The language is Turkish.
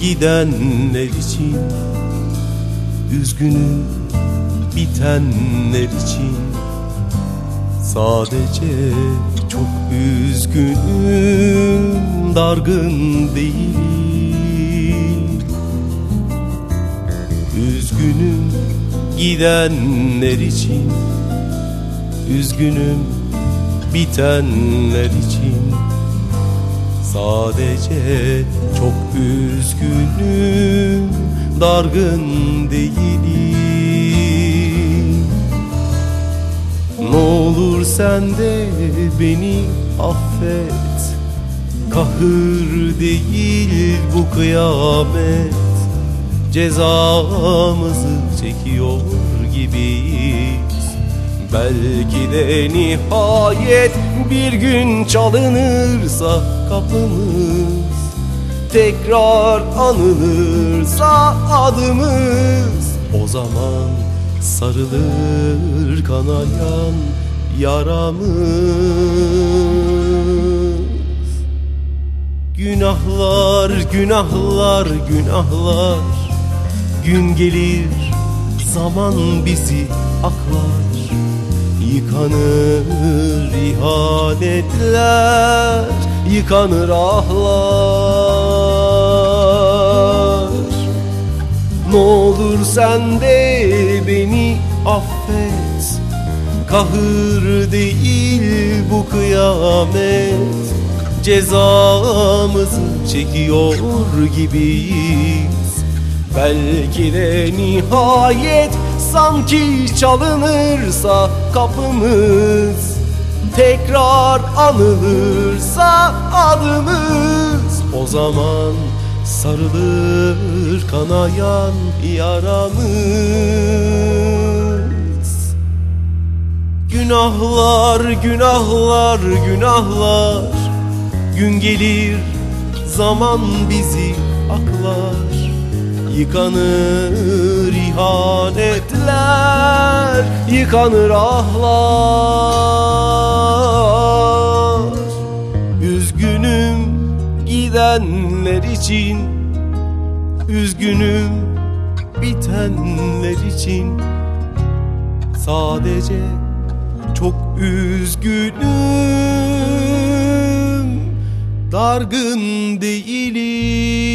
gidenler için. Üzgünüm bitenler için. Sadece çok üzgünüm Dargın değilim Üzgünüm gidenler için. Üzgünüm bitenler için Sadece çok üzgünüm Dargın değilim. Ne olur sen de beni affet. Kahır değil bu kıyamet. Cezamızı çekiyor gibiyiz Belki de nihayet bir gün çalınırsa kapımız. Tekrar anılırsa adımız. O zaman sarılır kanayan yaramız. Günahlar, günahlar, günahlar. Gün gelir zaman bizi aklar Yıkanır ihanetler Yıkanır ahlar. Ne olur sen de beni affet. Kahır değil bu kıyamet. Cezamızı çekiyor gibiyiz. Belki de nihayet sanki çalınırsa kapımız Tekrar anılırsa adımız. O zaman sarılır kanayan yaramız. Günahlar, günahlar, günahlar. Gün gelir zaman bizi aklar. Yıkanır Yıkanır ahlar. Üzgünüm gidenler için Üzgünüm bitenler için. Sadece çok üzgünüm Dargın değilim